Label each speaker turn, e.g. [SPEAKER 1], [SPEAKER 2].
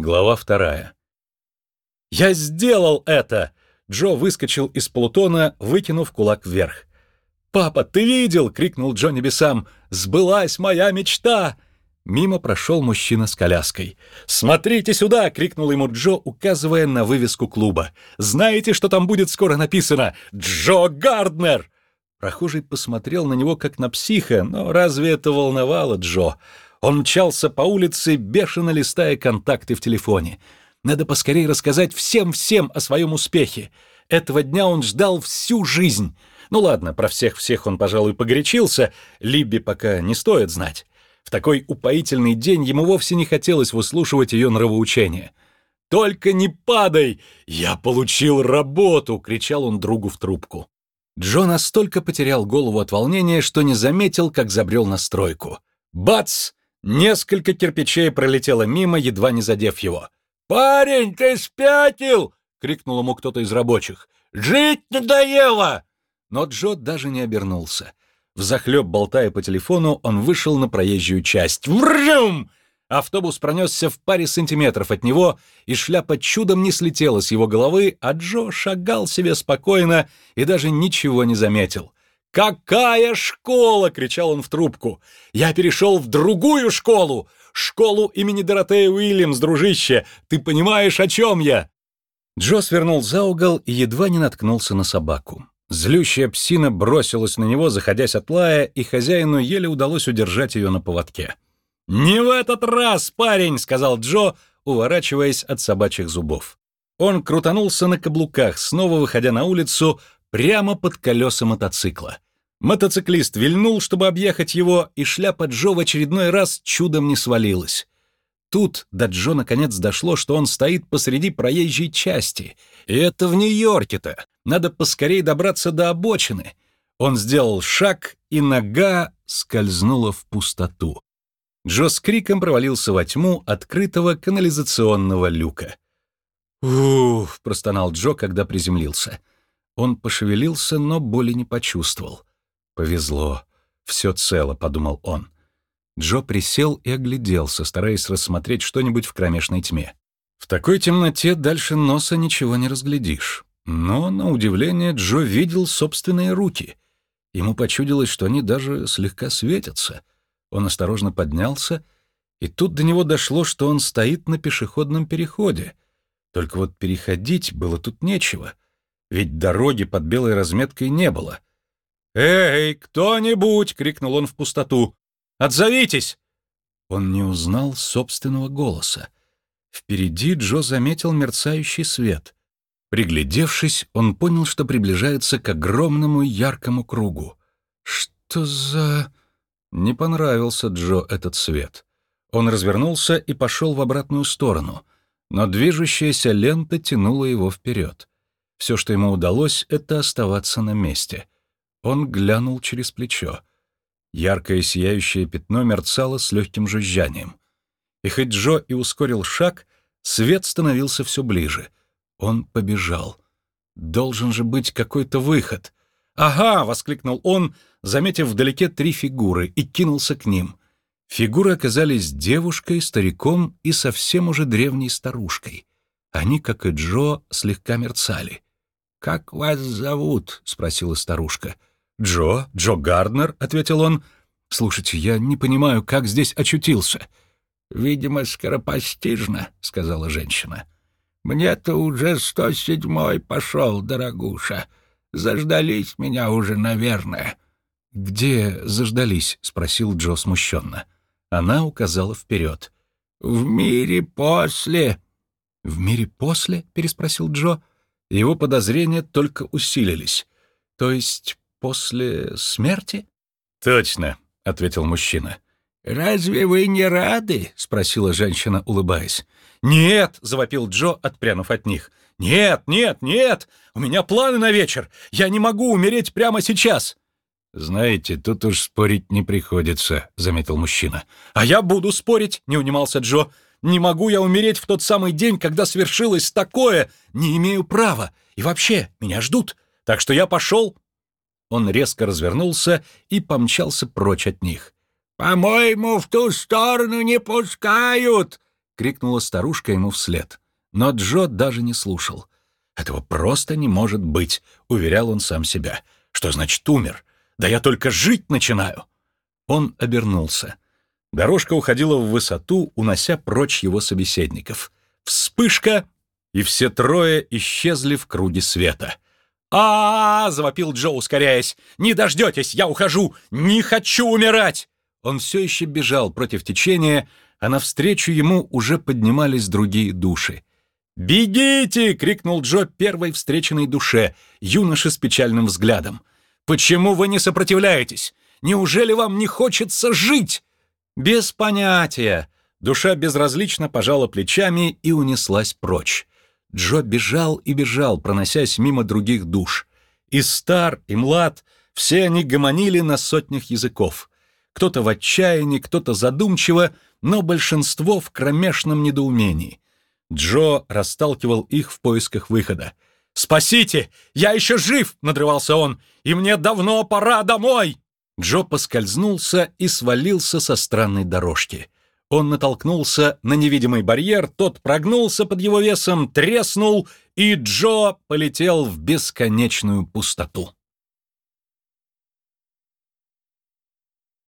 [SPEAKER 1] Глава вторая. «Я сделал это!» Джо выскочил из полутона, выкинув кулак вверх. «Папа, ты видел?» — крикнул Джо небесам. «Сбылась моя мечта!» Мимо прошел мужчина с коляской. «Смотрите сюда!» — крикнул ему Джо, указывая на вывеску клуба. «Знаете, что там будет скоро написано? Джо Гарднер!» Прохожий посмотрел на него как на психа, но разве это волновало Джо? Он мчался по улице, бешено листая контакты в телефоне. Надо поскорее рассказать всем-всем о своем успехе. Этого дня он ждал всю жизнь. Ну ладно, про всех-всех он, пожалуй, погорячился, Либби пока не стоит знать. В такой упоительный день ему вовсе не хотелось выслушивать ее нравоучения. «Только не падай! Я получил работу!» — кричал он другу в трубку. Джо настолько потерял голову от волнения, что не заметил, как забрел на стройку. Бац! Несколько кирпичей пролетело мимо, едва не задев его. «Парень, ты спятил!» — крикнул ему кто-то из рабочих. «Жить надоело!» Но Джо даже не обернулся. Взахлеб болтая по телефону, он вышел на проезжую часть. Врум! Автобус пронесся в паре сантиметров от него, и шляпа чудом не слетела с его головы, а Джо шагал себе спокойно и даже ничего не заметил. «Какая школа!» — кричал он в трубку. «Я перешел в другую школу! Школу имени Доротея Уильямс, дружище! Ты понимаешь, о чем я?» Джо свернул за угол и едва не наткнулся на собаку. Злющая псина бросилась на него, заходясь от лая, и хозяину еле удалось удержать ее на поводке. «Не в этот раз, парень!» — сказал Джо, уворачиваясь от собачьих зубов. Он крутанулся на каблуках, снова выходя на улицу, прямо под колеса мотоцикла. Мотоциклист вильнул, чтобы объехать его, и шляпа Джо в очередной раз чудом не свалилась. Тут до Джо наконец дошло, что он стоит посреди проезжей части. И это в Нью-Йорке-то. Надо поскорее добраться до обочины. Он сделал шаг, и нога скользнула в пустоту. Джо с криком провалился во тьму открытого канализационного люка. «Уф!» — простонал Джо, когда приземлился. Он пошевелился, но боли не почувствовал. «Повезло. Все цело», — подумал он. Джо присел и огляделся, стараясь рассмотреть что-нибудь в кромешной тьме. В такой темноте дальше носа ничего не разглядишь. Но, на удивление, Джо видел собственные руки. Ему почудилось, что они даже слегка светятся. Он осторожно поднялся, и тут до него дошло, что он стоит на пешеходном переходе. Только вот переходить было тут нечего, ведь дороги под белой разметкой не было. «Эй, кто-нибудь!» — крикнул он в пустоту. «Отзовитесь!» Он не узнал собственного голоса. Впереди Джо заметил мерцающий свет. Приглядевшись, он понял, что приближается к огромному яркому кругу. «Что за...» Не понравился Джо этот свет. Он развернулся и пошел в обратную сторону, но движущаяся лента тянула его вперед. Все, что ему удалось, — это оставаться на месте. Он глянул через плечо. Яркое сияющее пятно мерцало с легким жужжанием. И хоть Джо и ускорил шаг, свет становился все ближе — он побежал. Должен же быть какой-то выход. «Ага!» — воскликнул он, заметив вдалеке три фигуры, и кинулся к ним. Фигуры оказались девушкой, стариком и совсем уже древней старушкой. Они, как и Джо, слегка мерцали. «Как вас зовут?» — спросила старушка. «Джо, Джо Гарднер», — ответил он. «Слушайте, я не понимаю, как здесь очутился». «Видимо, скоропостижно», — сказала женщина. Мне-то уже сто седьмой пошел, дорогуша. Заждались меня уже, наверное». «Где заждались?» — спросил Джо смущенно. Она указала вперед. «В мире после». «В мире после?» — переспросил Джо. Его подозрения только усилились. «То есть после смерти?» «Точно», — ответил мужчина. «Разве вы не рады?» — спросила женщина, улыбаясь. «Нет!» — завопил Джо, отпрянув от них. «Нет, нет, нет! У меня планы на вечер! Я не могу умереть прямо сейчас!» «Знаете, тут уж спорить не приходится», — заметил мужчина. «А я буду спорить», — не унимался Джо. «Не могу я умереть в тот самый день, когда свершилось такое! Не имею права! И вообще, меня ждут! Так что я пошел!» Он резко развернулся и помчался прочь от них. «По-моему, в ту сторону не пускают!» крикнула старушка ему вслед. Но Джо даже не слушал. «Этого просто не может быть», — уверял он сам себя. «Что значит умер? Да я только жить начинаю!» Он обернулся. Дорожка уходила в высоту, унося прочь его собеседников. Вспышка, и все трое исчезли в круге света. а, -а, -а завопил Джо, ускоряясь. «Не дождетесь! Я ухожу! Не хочу умирать!» Он все еще бежал против течения, а навстречу ему уже поднимались другие души. «Бегите!» — крикнул Джо первой встреченной душе, юноше с печальным взглядом. «Почему вы не сопротивляетесь? Неужели вам не хочется жить?» «Без понятия!» Душа безразлично пожала плечами и унеслась прочь. Джо бежал и бежал, проносясь мимо других душ. И стар, и млад, все они гомонили на сотнях языков. Кто-то в отчаянии, кто-то задумчиво, но большинство в кромешном недоумении. Джо расталкивал их в поисках выхода. «Спасите! Я еще жив!» — надрывался он. «И мне давно пора домой!» Джо поскользнулся и свалился со странной дорожки. Он натолкнулся на невидимый барьер, тот прогнулся под его весом, треснул, и Джо полетел в бесконечную пустоту.